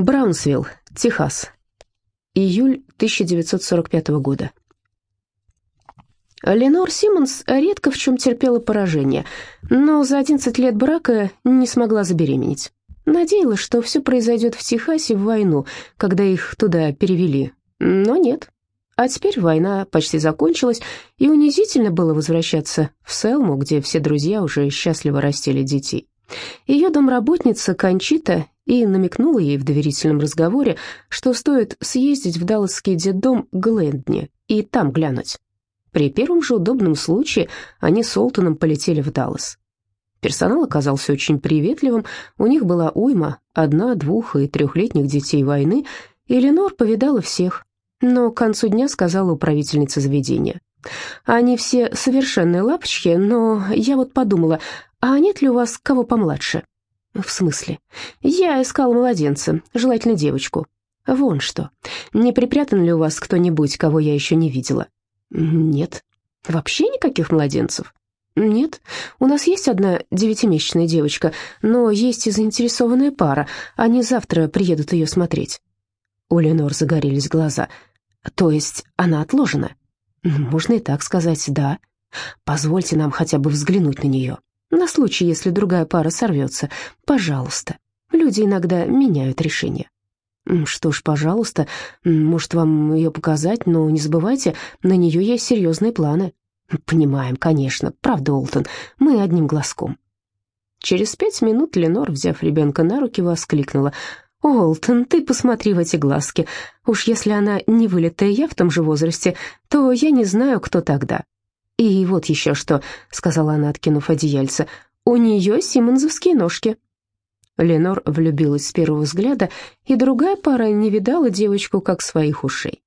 Браунсвилл, Техас. Июль 1945 года. Ленор Симмонс редко в чем терпела поражение, но за 11 лет брака не смогла забеременеть. Надеялась, что все произойдет в Техасе в войну, когда их туда перевели. Но нет. А теперь война почти закончилась, и унизительно было возвращаться в Селму, где все друзья уже счастливо растили детей. Ее домработница Кончита и намекнула ей в доверительном разговоре, что стоит съездить в Далласский детдом Глендни и там глянуть. При первом же удобном случае они с Олтоном полетели в Даллас. Персонал оказался очень приветливым, у них была уйма, одна, двух и трехлетних детей войны, и Ленор повидала всех, но к концу дня сказала управительница заведения. «Они все совершенные лапочки, но я вот подумала, а нет ли у вас кого помладше?» «В смысле?» «Я искал младенца, желательно девочку». «Вон что. Не припрятан ли у вас кто-нибудь, кого я еще не видела?» «Нет». «Вообще никаких младенцев?» «Нет. У нас есть одна девятимесячная девочка, но есть и заинтересованная пара. Они завтра приедут ее смотреть». У Ленор загорелись глаза. «То есть она отложена?» «Можно и так сказать, да. Позвольте нам хотя бы взглянуть на нее». На случай, если другая пара сорвется. Пожалуйста. Люди иногда меняют решение. Что ж, пожалуйста, может, вам ее показать, но не забывайте, на нее есть серьезные планы. Понимаем, конечно, правда, Олтон, мы одним глазком. Через пять минут Ленор, взяв ребенка на руки, воскликнула. «Олтон, ты посмотри в эти глазки. Уж если она не вылитая я в том же возрасте, то я не знаю, кто тогда. «И вот еще что», — сказала она, откинув одеяльце, — «у нее симонзовские ножки». Ленор влюбилась с первого взгляда, и другая пара не видала девочку как своих ушей.